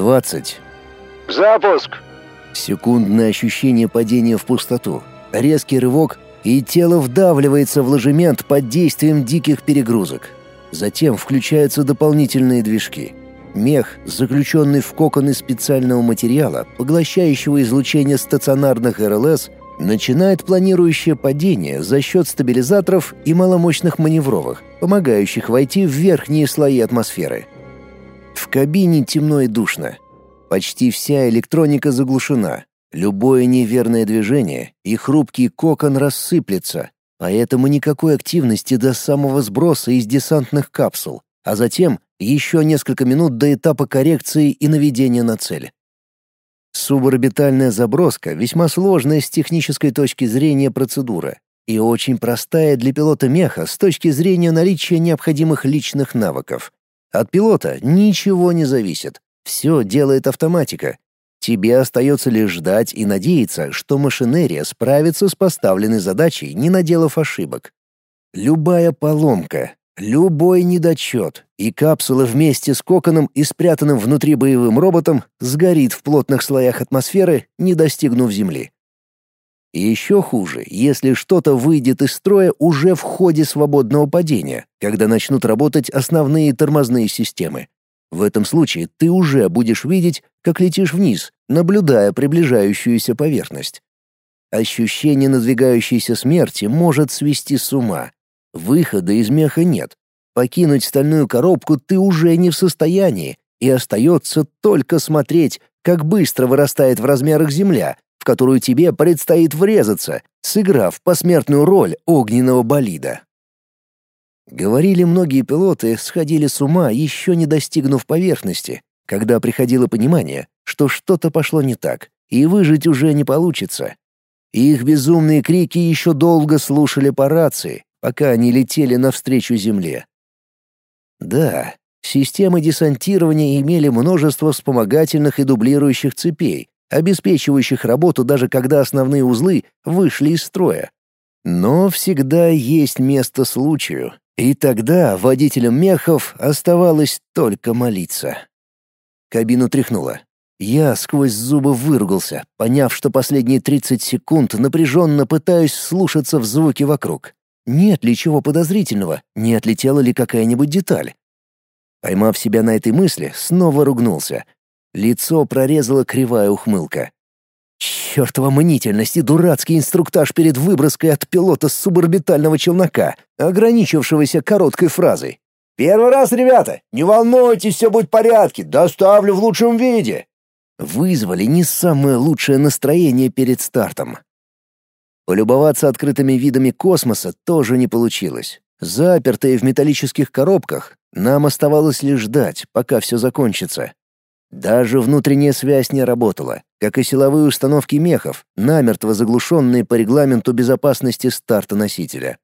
Двадцать. Запуск! Секундное ощущение падения в пустоту. Резкий рывок, и тело вдавливается в ложемент под действием диких перегрузок. Затем включаются дополнительные движки. Мех, заключенный в кокон из специального материала, поглощающего излучение стационарных РЛС, начинает планирующее падение за счет стабилизаторов и маломощных маневровых, помогающих войти в верхние слои атмосферы. В кабине темно и душно. Почти вся электроника заглушена. Любое неверное движение, и хрупкий кокон рассыплется, поэтому никакой активности до самого сброса из десантных капсул, а затем еще несколько минут до этапа коррекции и наведения на цель. Суборбитальная заброска — весьма сложная с технической точки зрения процедура и очень простая для пилота меха с точки зрения наличия необходимых личных навыков. От пилота ничего не зависит. Все делает автоматика. Тебе остается лишь ждать и надеяться, что машинерия справится с поставленной задачей, не наделав ошибок. Любая поломка, любой недочет, и капсула вместе с коконом и спрятанным внутри боевым роботом сгорит в плотных слоях атмосферы, не достигнув Земли. И еще хуже, если что-то выйдет из строя уже в ходе свободного падения, когда начнут работать основные тормозные системы. В этом случае ты уже будешь видеть, как летишь вниз, наблюдая приближающуюся поверхность. Ощущение надвигающейся смерти может свести с ума. Выхода из меха нет. Покинуть стальную коробку ты уже не в состоянии, и остается только смотреть, как быстро вырастает в размерах земля, в которую тебе предстоит врезаться, сыграв посмертную роль огненного болида. Говорили, многие пилоты сходили с ума, еще не достигнув поверхности, когда приходило понимание, что что-то пошло не так, и выжить уже не получится. Их безумные крики еще долго слушали по рации, пока они летели навстречу Земле. Да, системы десантирования имели множество вспомогательных и дублирующих цепей, обеспечивающих работу даже когда основные узлы вышли из строя. Но всегда есть место случаю, и тогда водителям мехов оставалось только молиться. Кабину тряхнуло. Я сквозь зубы выругался, поняв, что последние 30 секунд напряженно пытаюсь слушаться в звуки вокруг. Нет ли чего подозрительного, не отлетела ли какая-нибудь деталь. Поймав себя на этой мысли, снова ругнулся, Лицо прорезала кривая ухмылка. Чёртова мнительность и дурацкий инструктаж перед выброской от пилота суборбитального челнока, ограничившегося короткой фразой. «Первый раз, ребята! Не волнуйтесь, все будет в порядке! Доставлю в лучшем виде!» Вызвали не самое лучшее настроение перед стартом. Полюбоваться открытыми видами космоса тоже не получилось. Запертые в металлических коробках, нам оставалось лишь ждать, пока все закончится. Даже внутренняя связь не работала, как и силовые установки мехов, намертво заглушенные по регламенту безопасности старта носителя.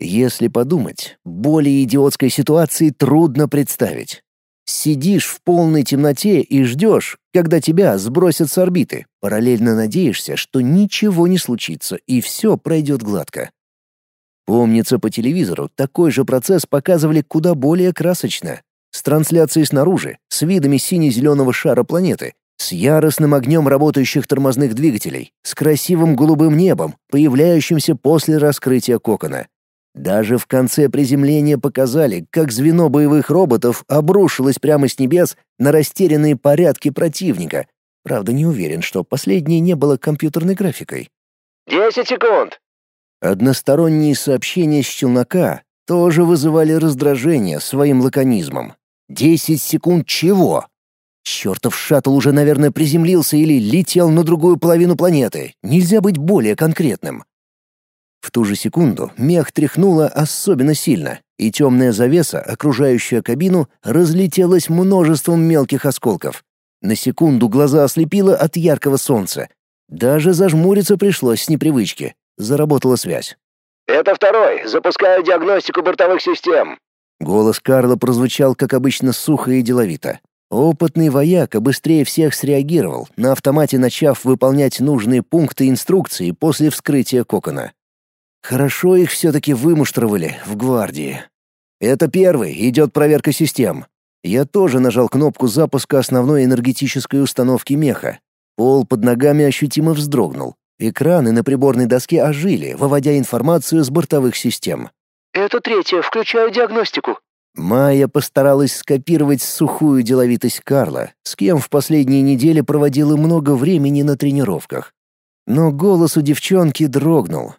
Если подумать, более идиотской ситуации трудно представить. Сидишь в полной темноте и ждешь, когда тебя сбросят с орбиты, параллельно надеешься, что ничего не случится и все пройдет гладко. Помнится, по телевизору такой же процесс показывали куда более красочно с трансляцией снаружи, с видами сине-зеленого шара планеты, с яростным огнем работающих тормозных двигателей, с красивым голубым небом, появляющимся после раскрытия кокона. Даже в конце приземления показали, как звено боевых роботов обрушилось прямо с небес на растерянные порядки противника. Правда, не уверен, что последнее не было компьютерной графикой. «Десять секунд!» Односторонние сообщения с челнока тоже вызывали раздражение своим лаконизмом. Десять секунд чего? Чертов шаттл уже, наверное, приземлился или летел на другую половину планеты. Нельзя быть более конкретным. В ту же секунду мех тряхнуло особенно сильно, и темная завеса, окружающая кабину, разлетелась множеством мелких осколков. На секунду глаза ослепило от яркого солнца. Даже зажмуриться пришлось с непривычки. Заработала связь. «Это второй. Запускаю диагностику бортовых систем». Голос Карла прозвучал, как обычно, сухо и деловито. Опытный вояка быстрее всех среагировал, на автомате начав выполнять нужные пункты инструкции после вскрытия кокона. Хорошо их все-таки вымуштровали в гвардии. «Это первый, идет проверка систем». Я тоже нажал кнопку запуска основной энергетической установки меха. Пол под ногами ощутимо вздрогнул. Экраны на приборной доске ожили, выводя информацию с бортовых систем. «Это третье, включаю диагностику». Майя постаралась скопировать сухую деловитость Карла, с кем в последние недели проводила много времени на тренировках. Но голос у девчонки дрогнул.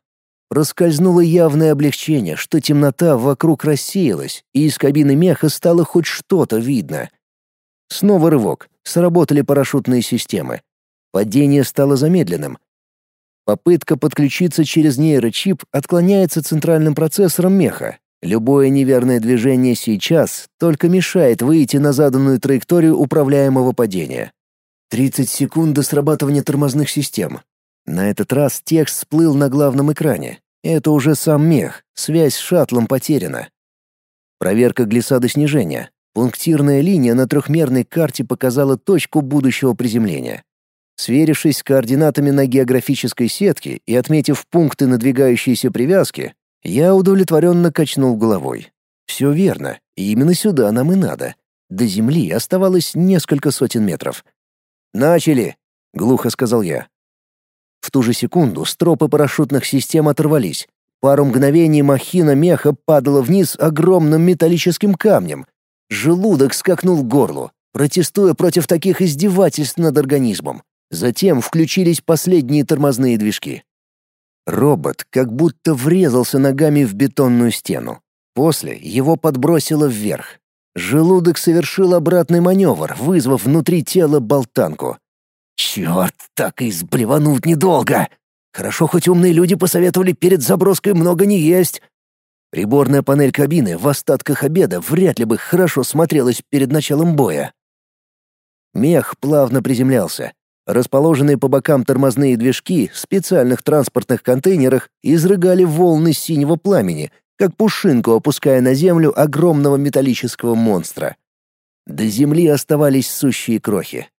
Проскользнуло явное облегчение, что темнота вокруг рассеялась, и из кабины меха стало хоть что-то видно. Снова рывок. Сработали парашютные системы. Падение стало замедленным. Попытка подключиться через нейрочип отклоняется центральным процессором меха, Любое неверное движение сейчас только мешает выйти на заданную траекторию управляемого падения. 30 секунд до срабатывания тормозных систем. На этот раз текст всплыл на главном экране. Это уже сам мех, связь с шаттлом потеряна. Проверка глиссады снижения. Пунктирная линия на трехмерной карте показала точку будущего приземления. Сверившись с координатами на географической сетке и отметив пункты надвигающейся привязки, я удовлетворенно качнул головой. Все верно, именно сюда нам и надо. До земли оставалось несколько сотен метров. «Начали!» — глухо сказал я. В ту же секунду стропы парашютных систем оторвались. Пару мгновений махина меха падала вниз огромным металлическим камнем. Желудок скакнул к горлу, протестуя против таких издевательств над организмом. Затем включились последние тормозные движки. Робот как будто врезался ногами в бетонную стену. После его подбросило вверх. Желудок совершил обратный маневр, вызвав внутри тела болтанку. «Черт, так и сблевануть недолго! Хорошо, хоть умные люди посоветовали перед заброской много не есть!» Приборная панель кабины в остатках обеда вряд ли бы хорошо смотрелась перед началом боя. Мех плавно приземлялся, Расположенные по бокам тормозные движки в специальных транспортных контейнерах изрыгали волны синего пламени, как пушинку опуская на землю огромного металлического монстра. До земли оставались сущие крохи.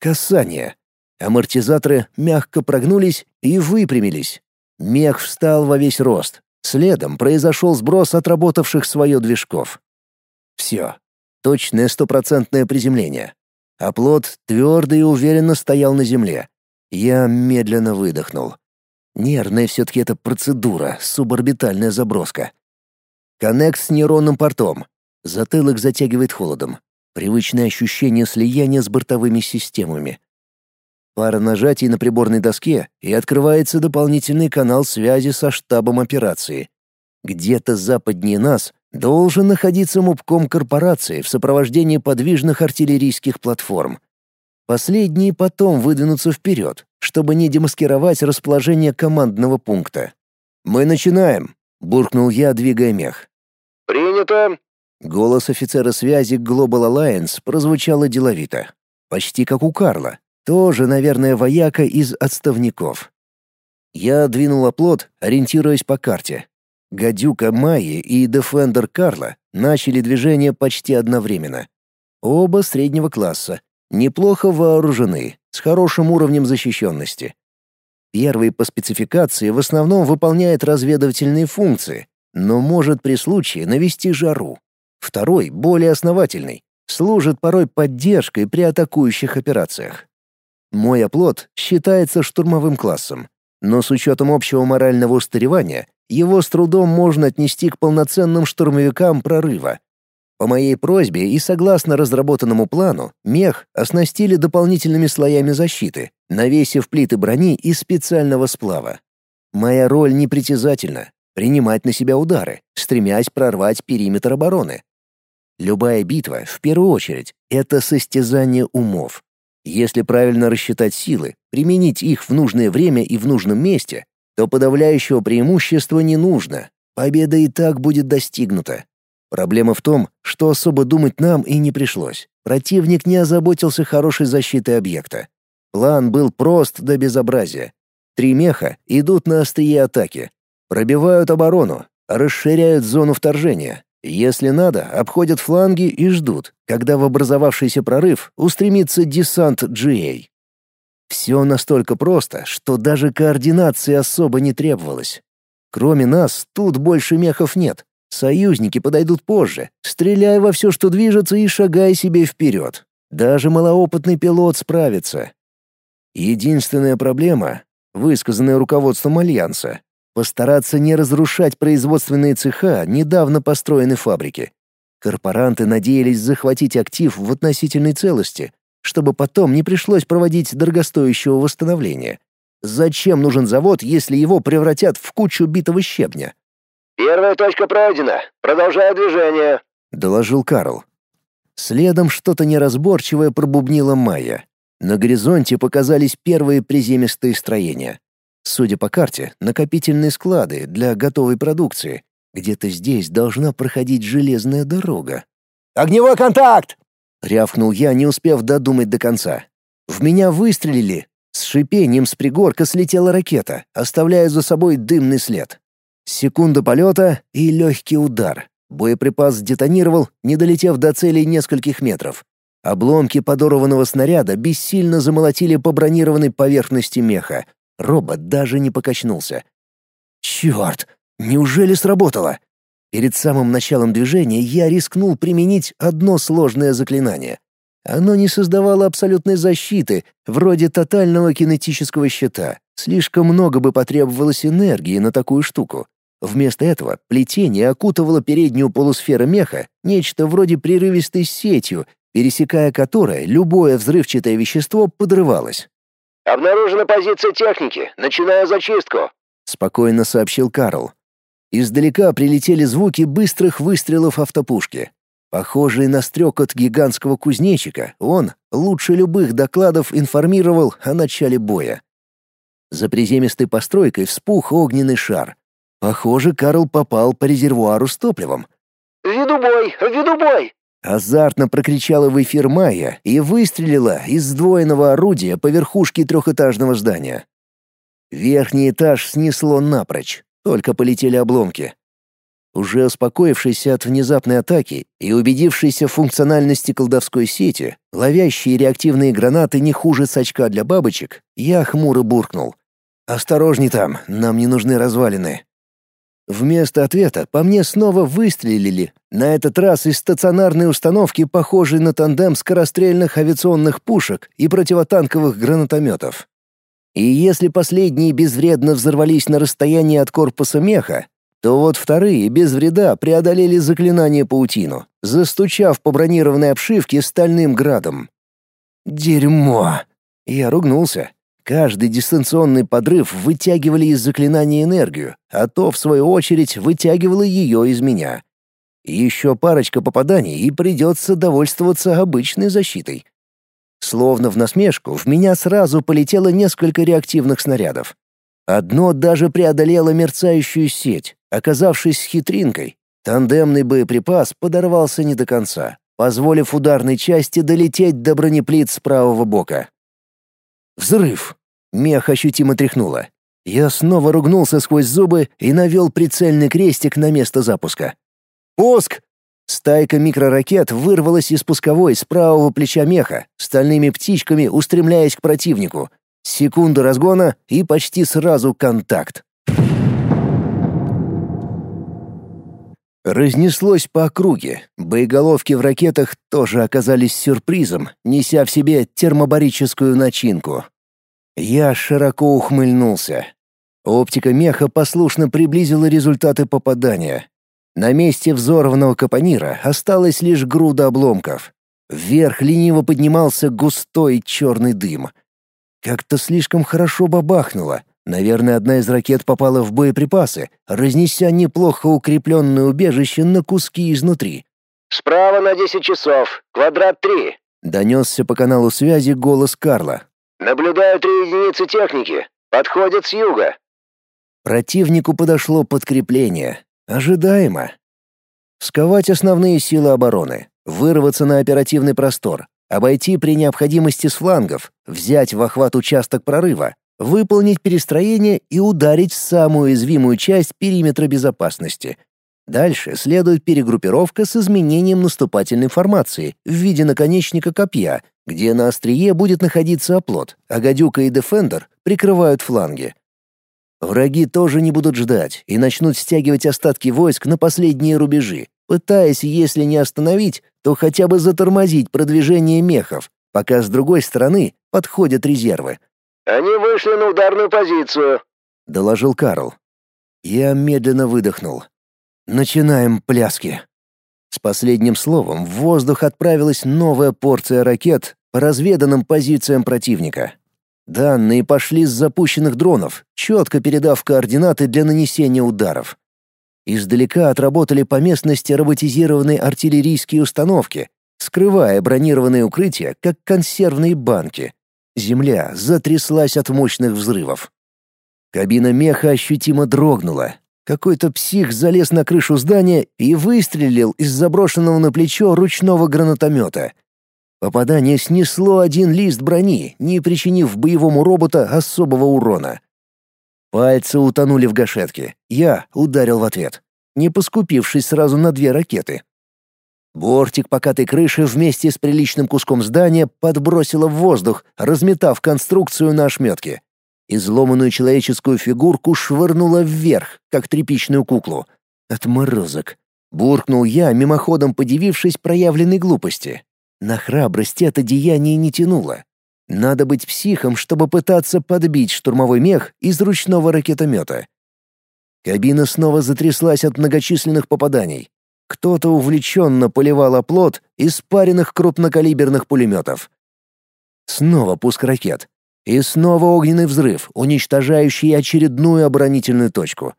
Касание. Амортизаторы мягко прогнулись и выпрямились. Мех встал во весь рост. Следом произошел сброс отработавших свое движков. Все. Точное стопроцентное приземление. А твердо и уверенно стоял на земле. Я медленно выдохнул. Нервная все-таки эта процедура, суборбитальная заброска. Коннект с нейронным портом. Затылок затягивает холодом. Привычное ощущение слияния с бортовыми системами. Пара нажатий на приборной доске, и открывается дополнительный канал связи со штабом операции. Где-то западнее нас должен находиться мубком корпорации в сопровождении подвижных артиллерийских платформ. Последние потом выдвинутся вперед, чтобы не демаскировать расположение командного пункта. «Мы начинаем», — буркнул я, двигая мех. «Принято!» Голос офицера связи Global Alliance прозвучало деловито. Почти как у Карла. Тоже, наверное, вояка из отставников. Я двинул оплот, ориентируясь по карте. Гадюка Майи и Дефендер Карла начали движение почти одновременно. Оба среднего класса, неплохо вооружены, с хорошим уровнем защищенности. Первый по спецификации в основном выполняет разведывательные функции, но может при случае навести жару. Второй, более основательный, служит порой поддержкой при атакующих операциях. Мой оплот считается штурмовым классом, но с учетом общего морального устаревания его с трудом можно отнести к полноценным штурмовикам прорыва. По моей просьбе и согласно разработанному плану, мех оснастили дополнительными слоями защиты, навесив плиты брони из специального сплава. Моя роль непритязательна — принимать на себя удары, стремясь прорвать периметр обороны. Любая битва, в первую очередь, — это состязание умов. Если правильно рассчитать силы, применить их в нужное время и в нужном месте, то подавляющего преимущества не нужно. Победа и так будет достигнута. Проблема в том, что особо думать нам и не пришлось. Противник не озаботился хорошей защитой объекта. План был прост до безобразия. Три меха идут на острие атаки. Пробивают оборону, расширяют зону вторжения. Если надо, обходят фланги и ждут, когда в образовавшийся прорыв устремится десант GA. Все настолько просто, что даже координации особо не требовалось. Кроме нас, тут больше мехов нет. Союзники подойдут позже, стреляя во все, что движется, и шагая себе вперед. Даже малоопытный пилот справится. Единственная проблема, высказанная руководством Альянса, постараться не разрушать производственные цеха недавно построенной фабрики. Корпоранты надеялись захватить актив в относительной целости, чтобы потом не пришлось проводить дорогостоящего восстановления. Зачем нужен завод, если его превратят в кучу битого щебня? «Первая точка пройдена. Продолжаю движение», — доложил Карл. Следом что-то неразборчивое пробубнила Майя. На горизонте показались первые приземистые строения. Судя по карте, накопительные склады для готовой продукции. Где-то здесь должна проходить железная дорога. «Огневой контакт!» — рявкнул я, не успев додумать до конца. В меня выстрелили. С шипением с пригорка слетела ракета, оставляя за собой дымный след. Секунда полета и легкий удар. Боеприпас детонировал, не долетев до цели нескольких метров. Обломки подорванного снаряда бессильно замолотили по бронированной поверхности меха. Робот даже не покачнулся. «Черт! Неужели сработало?» Перед самым началом движения я рискнул применить одно сложное заклинание. Оно не создавало абсолютной защиты, вроде тотального кинетического щита. Слишком много бы потребовалось энергии на такую штуку. Вместо этого плетение окутывало переднюю полусферу меха нечто вроде прерывистой сетью, пересекая которой любое взрывчатое вещество подрывалось. «Обнаружена позиция техники. Начинаю зачистку», — спокойно сообщил Карл. Издалека прилетели звуки быстрых выстрелов автопушки. Похожий на стрекот гигантского кузнечика, он лучше любых докладов информировал о начале боя. За приземистой постройкой вспух огненный шар. Похоже, Карл попал по резервуару с топливом. «Веду бой! Веду бой!» Азартно прокричала в эфир Майя и выстрелила из сдвоенного орудия по верхушке трехэтажного здания. Верхний этаж снесло напрочь, только полетели обломки. Уже успокоившийся от внезапной атаки и убедившийся в функциональности колдовской сети, ловящие реактивные гранаты не хуже сачка для бабочек, я хмуро буркнул. «Осторожней там, нам не нужны развалины». Вместо ответа по мне снова выстрелили, на этот раз из стационарной установки, похожей на тандем скорострельных авиационных пушек и противотанковых гранатометов. И если последние безвредно взорвались на расстоянии от корпуса меха, то вот вторые без вреда преодолели заклинание паутину, застучав по бронированной обшивке стальным градом. «Дерьмо!» Я ругнулся. Каждый дистанционный подрыв вытягивали из заклинания энергию, а то, в свою очередь, вытягивало ее из меня. Еще парочка попаданий, и придется довольствоваться обычной защитой. Словно в насмешку, в меня сразу полетело несколько реактивных снарядов. Одно даже преодолело мерцающую сеть, оказавшись хитринкой. Тандемный боеприпас подорвался не до конца, позволив ударной части долететь до бронеплит с правого бока. Взрыв. Мех ощутимо тряхнуло. Я снова ругнулся сквозь зубы и навел прицельный крестик на место запуска. «Пуск!» Стайка микроракет вырвалась из пусковой с правого плеча меха, стальными птичками устремляясь к противнику. Секунду разгона и почти сразу контакт. Разнеслось по округе. Боеголовки в ракетах тоже оказались сюрпризом, неся в себе термобарическую начинку. Я широко ухмыльнулся. Оптика меха послушно приблизила результаты попадания. На месте взорванного капонира осталась лишь груда обломков. Вверх лениво поднимался густой черный дым. Как-то слишком хорошо бабахнуло, Наверное, одна из ракет попала в боеприпасы, разнеся неплохо укрепленное убежище на куски изнутри. «Справа на десять часов, квадрат три», — донесся по каналу связи голос Карла. «Наблюдаю три единицы техники. Подходят с юга». Противнику подошло подкрепление. Ожидаемо. Сковать основные силы обороны, вырваться на оперативный простор, обойти при необходимости с флангов, взять в охват участок прорыва, выполнить перестроение и ударить в самую уязвимую часть периметра безопасности. Дальше следует перегруппировка с изменением наступательной формации в виде наконечника копья, где на острие будет находиться оплот, а гадюка и дефендер прикрывают фланги. Враги тоже не будут ждать и начнут стягивать остатки войск на последние рубежи, пытаясь, если не остановить, то хотя бы затормозить продвижение мехов, пока с другой стороны подходят резервы. «Они вышли на ударную позицию», — доложил Карл. Я медленно выдохнул. «Начинаем пляски». С последним словом в воздух отправилась новая порция ракет по разведанным позициям противника. Данные пошли с запущенных дронов, четко передав координаты для нанесения ударов. Издалека отработали по местности роботизированные артиллерийские установки, скрывая бронированные укрытия, как консервные банки. Земля затряслась от мощных взрывов. Кабина меха ощутимо дрогнула. Какой-то псих залез на крышу здания и выстрелил из заброшенного на плечо ручного гранатомета — Попадание снесло один лист брони, не причинив боевому робота особого урона. Пальцы утонули в гашетке. Я ударил в ответ, не поскупившись сразу на две ракеты. Бортик покатой крыши вместе с приличным куском здания подбросило в воздух, разметав конструкцию на ошметке. Изломанную человеческую фигурку швырнуло вверх, как тряпичную куклу. Отморозок. Буркнул я, мимоходом подивившись проявленной глупости. На храбрость это деяние не тянуло. Надо быть психом, чтобы пытаться подбить штурмовой мех из ручного ракетомета. Кабина снова затряслась от многочисленных попаданий. Кто-то увлеченно поливал оплот из паренных крупнокалиберных пулеметов. Снова пуск ракет. И снова огненный взрыв, уничтожающий очередную оборонительную точку.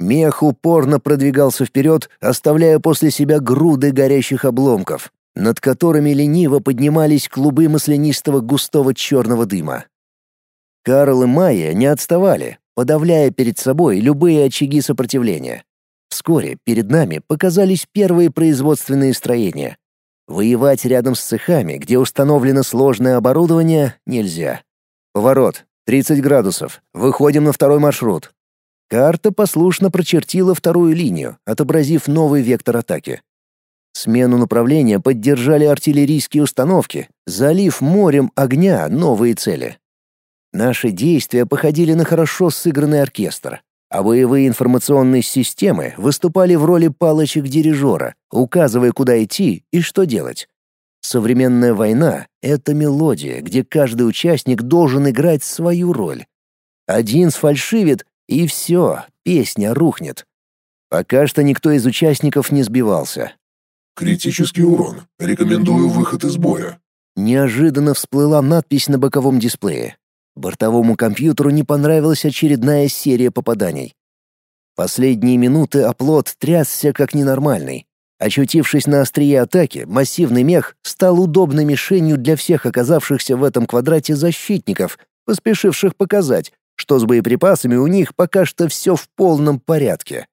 Мех упорно продвигался вперед, оставляя после себя груды горящих обломков над которыми лениво поднимались клубы маслянистого густого черного дыма. Карл и Майя не отставали, подавляя перед собой любые очаги сопротивления. Вскоре перед нами показались первые производственные строения. Воевать рядом с цехами, где установлено сложное оборудование, нельзя. Поворот. 30 градусов. Выходим на второй маршрут. Карта послушно прочертила вторую линию, отобразив новый вектор атаки. Смену направления поддержали артиллерийские установки, залив морем огня новые цели. Наши действия походили на хорошо сыгранный оркестр, а боевые информационные системы выступали в роли палочек-дирижера, указывая, куда идти и что делать. Современная война — это мелодия, где каждый участник должен играть свою роль. Один сфальшивит, и все, песня рухнет. Пока что никто из участников не сбивался, Критический урон. Рекомендую выход из боя. Неожиданно всплыла надпись на боковом дисплее. Бортовому компьютеру не понравилась очередная серия попаданий. Последние минуты оплот трясся как ненормальный. Очутившись на острие атаки, массивный мех стал удобной мишенью для всех оказавшихся в этом квадрате защитников, поспешивших показать, что с боеприпасами у них пока что все в полном порядке.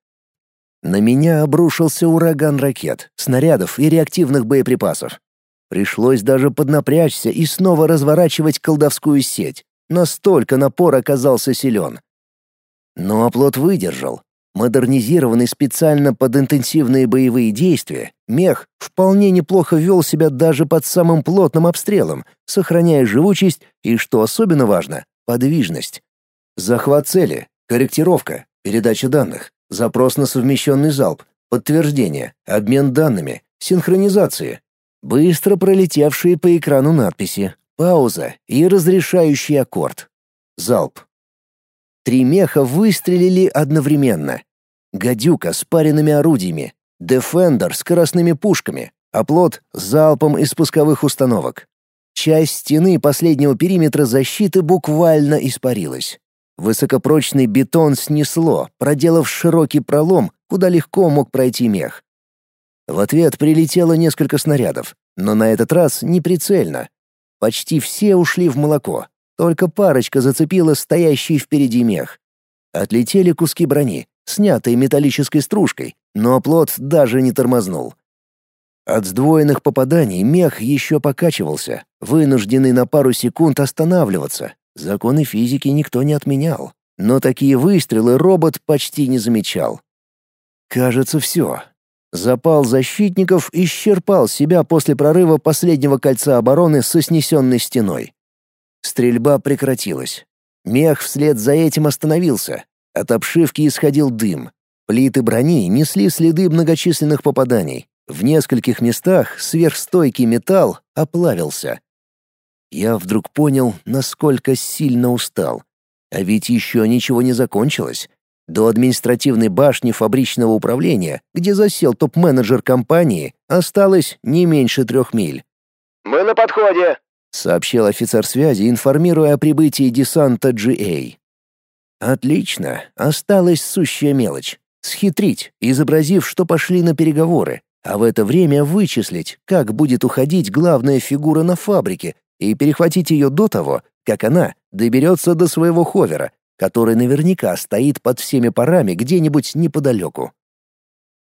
На меня обрушился ураган ракет, снарядов и реактивных боеприпасов. Пришлось даже поднапрячься и снова разворачивать колдовскую сеть. Настолько напор оказался силен. Но оплот выдержал. Модернизированный специально под интенсивные боевые действия, мех вполне неплохо вел себя даже под самым плотным обстрелом, сохраняя живучесть и, что особенно важно, подвижность. Захват цели, корректировка, передача данных, запрос на совмещенный залп, подтверждение, обмен данными, синхронизация, быстро пролетевшие по экрану надписи, пауза и разрешающий аккорд. Залп. Три меха выстрелили одновременно. Гадюка с паренными орудиями, Дефендер с красными пушками, оплот с залпом из пусковых установок. Часть стены последнего периметра защиты буквально испарилась. Высокопрочный бетон снесло, проделав широкий пролом, куда легко мог пройти мех. В ответ прилетело несколько снарядов, но на этот раз неприцельно. Почти все ушли в молоко, только парочка зацепила стоящий впереди мех. Отлетели куски брони, снятые металлической стружкой, но оплот даже не тормознул. От сдвоенных попаданий мех еще покачивался, вынужденный на пару секунд останавливаться, Законы физики никто не отменял, но такие выстрелы робот почти не замечал. Кажется, все. Запал защитников исчерпал себя после прорыва последнего кольца обороны со снесенной стеной. Стрельба прекратилась. Мех вслед за этим остановился, От обшивки исходил дым. Плиты брони несли следы многочисленных попаданий. В нескольких местах сверхстойкий металл оплавился. Я вдруг понял, насколько сильно устал. А ведь еще ничего не закончилось. До административной башни фабричного управления, где засел топ-менеджер компании, осталось не меньше трех миль. «Мы на подходе», — сообщил офицер связи, информируя о прибытии десанта GA. «Отлично. Осталась сущая мелочь. Схитрить, изобразив, что пошли на переговоры, а в это время вычислить, как будет уходить главная фигура на фабрике, и перехватить ее до того, как она доберется до своего ховера, который наверняка стоит под всеми парами где-нибудь неподалеку.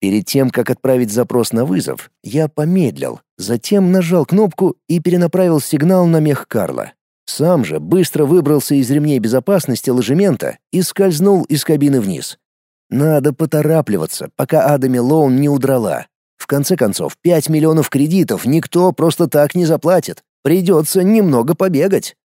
Перед тем, как отправить запрос на вызов, я помедлил, затем нажал кнопку и перенаправил сигнал на мех Карла. Сам же быстро выбрался из ремней безопасности ложемента и скользнул из кабины вниз. Надо поторапливаться, пока Адами Лоун не удрала. В конце концов, 5 миллионов кредитов никто просто так не заплатит. Придется немного побегать.